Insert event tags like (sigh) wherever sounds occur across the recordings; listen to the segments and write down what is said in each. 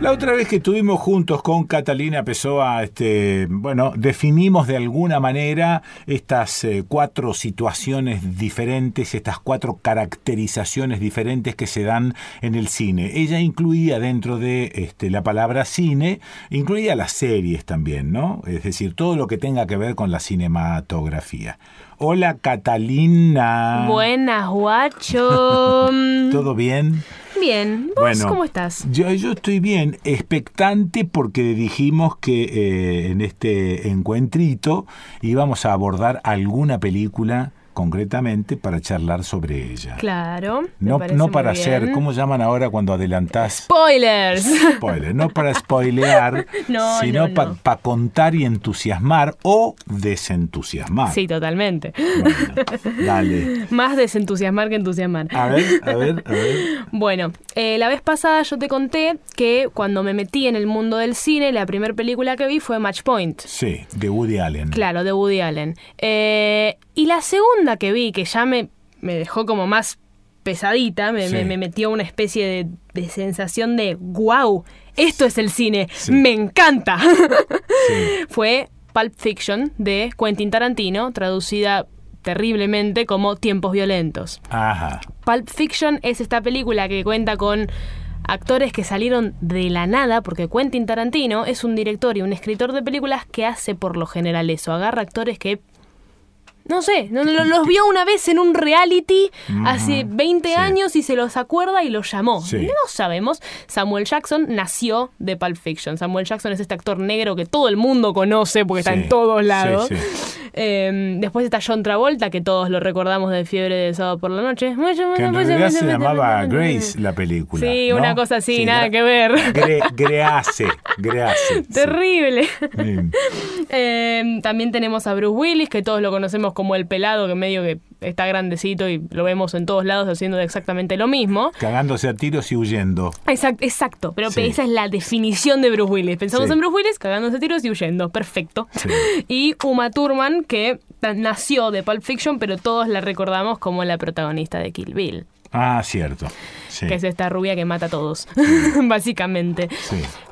La otra vez que estuvimos juntos con Catalina Pessoa, este, bueno, definimos de alguna manera estas eh, cuatro situaciones diferentes, estas cuatro caracterizaciones diferentes que se dan en el cine. Ella incluía dentro de este, la palabra cine, incluía las series también, ¿no? Es decir, todo lo que tenga que ver con la cinematografía. Hola Catalina. Buenas, guacho. (laughs) ¿Todo bien? Bien, ¿vos cómo estás? Yo, yo estoy bien, expectante porque dijimos que eh, en este encuentrito íbamos a abordar alguna película concretamente para charlar sobre ella. Claro. No, no para hacer, ¿cómo llaman ahora cuando adelantás? Spoilers. Spoilers, no para spoilear, (laughs) sino para contar y entusiasmar o desentusiasmar. Sí, totalmente. dale. (laughs) Más desentusiasmar que entusiasmar. A ver, a ver, a ver. (laughs) Bueno, eh, la vez pasada yo te conté que cuando me metí en el mundo del cine, la primera película que vi fue Match Point. Sí, de Woody Allen. Claro, de Woody Allen. Eh, y la segunda que vi, que ya me, me dejó como más pesadita, me, me, metió una especie de, sensación de wow, esto es el cine, me encanta. (laughs) Fue Pulp Fiction de Quentin Tarantino, traducida terriblemente como Tiempos Violentos. Ajá. Pulp Fiction es esta película que cuenta con actores que salieron de la nada, porque Quentin Tarantino es un director y un escritor de películas que hace por lo general eso, agarra actores que no sé, los vio una vez en un reality hace 20 años y se los acuerda y los llamó. No sabemos. Samuel Jackson nació de Pulp Fiction. Samuel Jackson es este actor negro que todo el mundo conoce porque está en todos lados. Em, después está John Travolta, que todos lo recordamos de Fiebre de Sábado por la Noche. Que en realidad se llamaba Grace la película. Sí, una cosa así, nada que ver. Grease, Grease. (laughs) Terrible. Em, también tenemos a Bruce Willis, que todos lo conocemos como el pelado, que medio que está grandecito y lo vemos en todos lados haciendo exactamente lo mismo. Cagándose a tiros y huyendo. Exacto, exacto pero esa es la definición de Bruce Willis. Pensamos en Bruce Willis, cagándose a tiros y huyendo. Perfecto. (laughs) Y Uma Thurman, que nació de Pulp Fiction, pero todos la recordamos como la protagonista de Kill Bill. Ah, cierto. Que es esta rubia que mata a todos, (laughs) básicamente.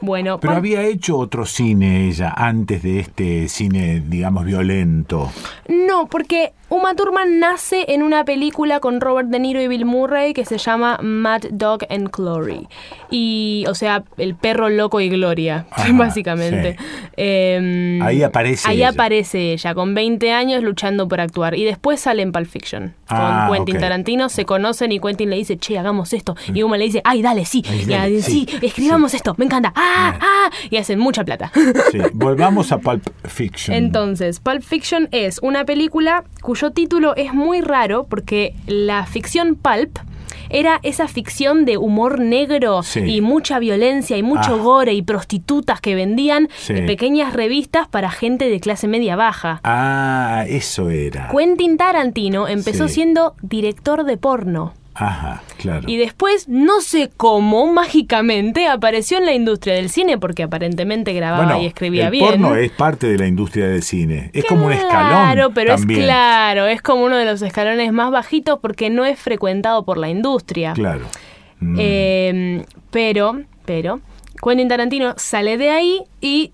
Bueno, pero había hecho otro cine ella antes de este cine, digamos, violento. No, porque Uma Thurman nace en una película con Robert De Niro y Bill Murray que se llama Mad Dog and Glory. Y, o sea, el perro loco y gloria, (laughs) básicamente. Em, ahí aparece Ahí aparece ella, con 20 años luchando por actuar. Y después sale en Pulp Fiction. Con ah, Quentin Tarantino se conocen y Quentin le dice, che, hagamos esto. Y Uma le dice, ay, dale, sí. y sí, escribamos esto, me encanta. ¡Ah, ah! Y hacen mucha plata. (laughs) volvamos a Pulp Fiction. Entonces, Pulp Fiction es una película cuyo título es muy raro porque la ficción pulp era esa ficción de humor negro y mucha violencia y mucho ah. gore y prostitutas que vendían pequeñas revistas para gente de clase media baja. Ah, eso era. Quentin Tarantino empezó siendo director de porno. Ajá, claro. Y después, no sé cómo, mágicamente apareció en la industria del cine, porque aparentemente grababa y escribía el bien. porno es parte de la industria del cine. Es como un escalón. Claro, pero es claro, es como uno de los escalones más bajitos porque no es frecuentado por la industria. Claro. Mm. Em, pero, pero, Quentin Tarantino sale de ahí y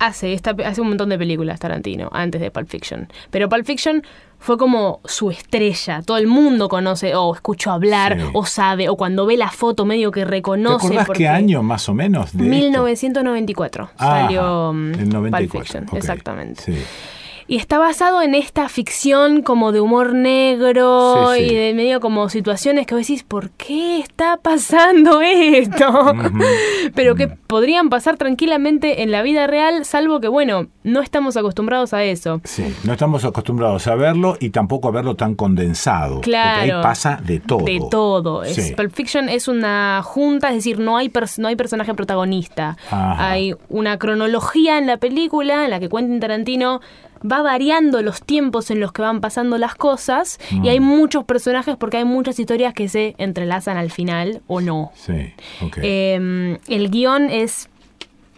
hace, esta, hace un montón de películas Tarantino antes de Pulp Fiction. Pero Pulp Fiction fue como su estrella. Todo el mundo conoce, o escuchó hablar, o sabe, o cuando ve la foto medio que reconoce. ¿Te qué año más o menos? De 1994 salió mm, el 94. Pulp Fiction, exactamente. Sí. Y está basado en esta ficción como de humor negro y de medio como situaciones que vos decís, ¿por qué está pasando (laughs) esto? Pero que podrían pasar tranquilamente en la vida real, salvo que, bueno, no estamos acostumbrados a eso. Sí, no estamos acostumbrados a verlo y tampoco a verlo tan condensado. Claro. Porque ahí pasa de todo. De todo. Es, Pulp Fiction es una junta, es decir, no hay, no hay personaje protagonista. Hay una cronología en la película en la que Quentin Tarantino va variando los tiempos en los que van pasando las cosas y hay mm. muchos personajes porque hay muchas historias que se entrelazan al final o no. Sí, em, el guion es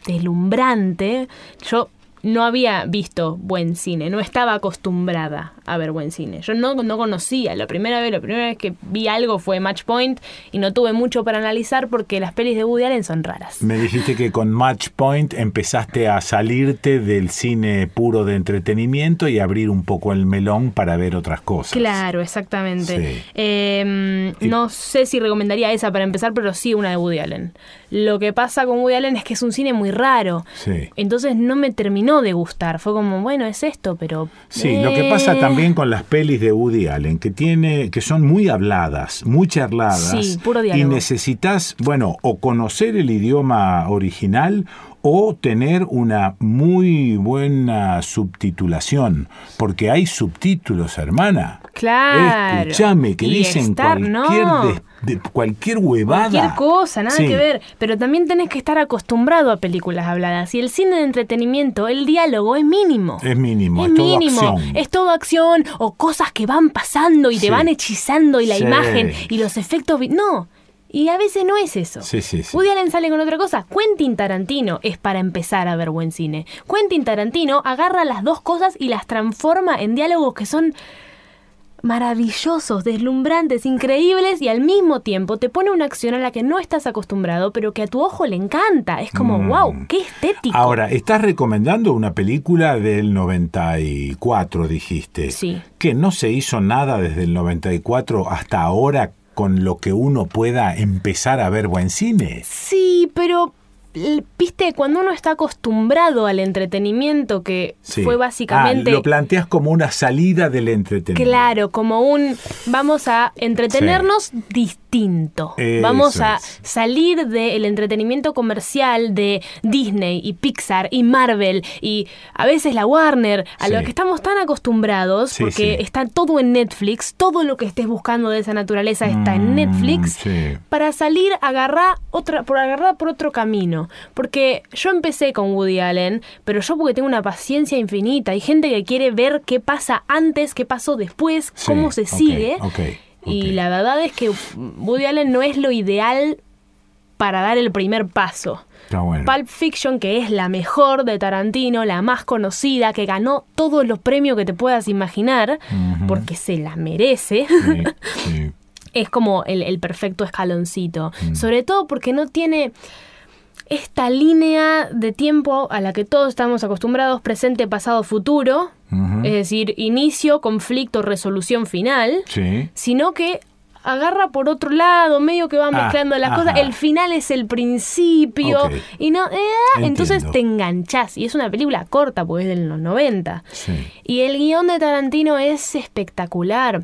deslumbrante. Yo no había visto buen cine, no estaba acostumbrada a ver buen cine. Yo no, no conocía, la primera vez, la primera vez que vi algo fue Match Point y no tuve mucho para analizar porque las pelis de Woody Allen son raras. Me dijiste que con Match Point empezaste a salirte del cine puro de entretenimiento y abrir un poco el melón para ver otras cosas. Claro, exactamente. Eh, no sé si recomendaría esa para empezar, pero sí una de Woody Allen. Lo que pasa con Woody Allen es que es un cine muy raro. Sí. Entonces no me terminó de gustar. Fue como, bueno, es esto, pero... Sí, lo que pasa eh, también con las pelis de Woody Allen, que tiene, que son muy habladas, muy charladas. Sí, puro y necesitas, bueno, o conocer el idioma original o tener una muy buena subtitulación, porque hay subtítulos, hermana. Claro. Escúchame, que Y dicen estar- cualquier, no. de- cualquier huevada. Cualquier cosa, nada Sí. que ver. Pero también tenés que estar acostumbrado a películas habladas. Y el cine de entretenimiento, el diálogo es mínimo. Es mínimo, Es es todo acción. es todo acción o cosas que van pasando y Sí. te van hechizando y la Sí. imagen y los efectos. No, y a veces no es eso. Sí, sí, sí. Woody Allen sale con otra cosa. Quentin Tarantino es para empezar a ver buen cine. Quentin Tarantino agarra las dos cosas y las transforma en diálogos que son maravillosos, deslumbrantes, increíbles y al mismo tiempo te pone una acción a la que no estás acostumbrado, pero que a tu ojo le encanta. Es como, Mm. wow, qué estético. Ahora, estás recomendando una película del 94, dijiste. Sí. Que no se hizo nada desde el 94 hasta ahora con lo que uno pueda empezar a ver buen cine. Sí, pero viste, cuando uno está acostumbrado al entretenimiento que Sí. fue básicamente... Ah, lo planteas como una salida del entretenimiento. Claro, como un vamos a entretenernos distinto. Eso vamos a es. salir del entretenimiento comercial de Disney y Pixar y Marvel y a veces la Warner, a Sí. lo que estamos tan acostumbrados, Sí, porque sí. está todo en Netflix, todo lo que estés buscando de esa naturaleza está en Mm, Netflix, para salir agarrar otra, por agarrar por otro camino. Porque yo empecé con Woody Allen, pero yo porque tengo una paciencia infinita. Hay gente que quiere ver qué pasa antes, qué pasó después, cómo se sigue. Y la verdad es que Woody Allen no es lo ideal para dar el primer paso. Está bueno. Pulp Fiction, que es la mejor de Tarantino, la más conocida, que ganó todos los premios que te puedas imaginar, porque se la merece Sí, (laughs) sí. es como el, el perfecto escaloncito. Mm. Sobre todo porque no tiene esta línea de tiempo a la que todos estamos acostumbrados, presente, pasado, futuro, es decir, inicio, conflicto, resolución final, Sí. sino que agarra por otro lado, medio que va Ah, mezclando las ajá. cosas, el final es el principio, y no, eh, entonces te enganchás, y es una película corta, porque es de los 90. Sí. Y el guion de Tarantino es espectacular.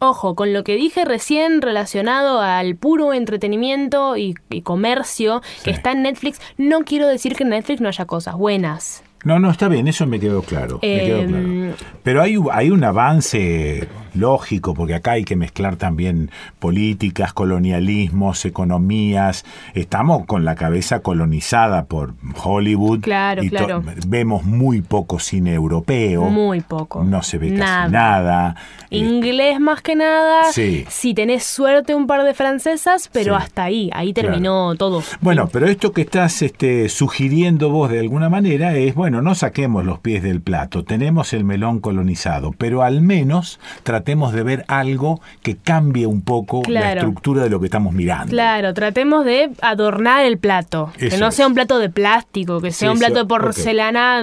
Ojo, con lo que dije recién relacionado al puro entretenimiento y, y comercio que está en Netflix, no quiero decir que en Netflix no haya cosas buenas. No, no, está bien, eso me quedó claro. me quedó Em, claro. Pero hay, hay un avance lógico, porque acá hay que mezclar también políticas, colonialismos, economías. Estamos con la cabeza colonizada por Hollywood. Claro, y claro. Vemos muy poco cine europeo. Muy poco. No se ve casi Nada. nada. Eh, Inglés más que nada. Sí. Si tenés suerte un par de francesas, pero Sí. hasta ahí, ahí terminó todo. Bueno, pero esto que estás este, sugiriendo vos de alguna manera es, bueno, no saquemos los pies del plato, tenemos el melón colonizado, pero al menos tratemos de ver algo que cambie un poco la estructura de lo que estamos mirando. Claro, tratemos de adornar el plato. que no es. sea un plato de plástico, que sea un plato de porcelana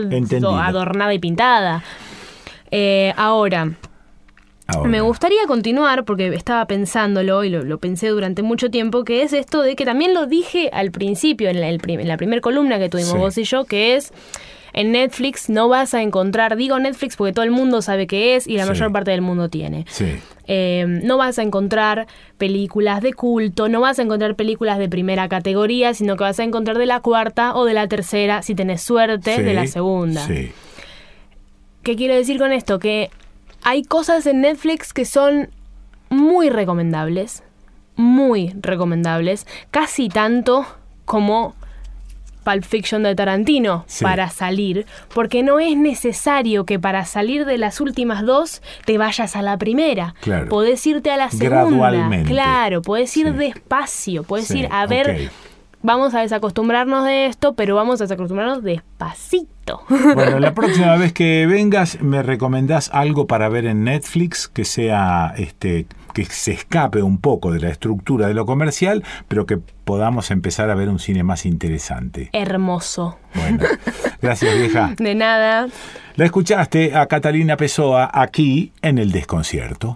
adornada y pintada. Eh, ahora, Ahora. me gustaría continuar, porque estaba pensándolo y lo, lo pensé durante mucho tiempo, que es esto de que también lo dije al principio, en la, el prim- en la primera columna que tuvimos Sí. vos y yo, que es... En Netflix no vas a encontrar, digo Netflix porque todo el mundo sabe qué es y la Sí. mayor parte del mundo tiene. Sí, Eh, no vas a encontrar películas de culto, no vas a encontrar películas de primera categoría, sino que vas a encontrar de la cuarta o de la tercera, si tenés suerte, de la segunda. Sí, ¿Qué quiero decir con esto? Que hay cosas en Netflix que son muy recomendables, muy recomendables, casi tanto como Pulp Fiction de Tarantino Sí. para salir, porque no es necesario que para salir de las últimas dos te vayas a la primera. Claro. Podés irte a la segunda. Gradualmente. Claro, podés ir Sí. despacio, podés sí, ir a ver vamos a desacostumbrarnos de esto, pero vamos a desacostumbrarnos despacito. (laughs) Bueno, la próxima vez que vengas me recomendás algo para ver en Netflix que sea este que se escape un poco de la estructura de lo comercial, pero que podamos empezar a ver un cine más interesante. Hermoso. Bueno, gracias vieja. De nada. La escuchaste a Catalina Pessoa aquí en El Desconcierto.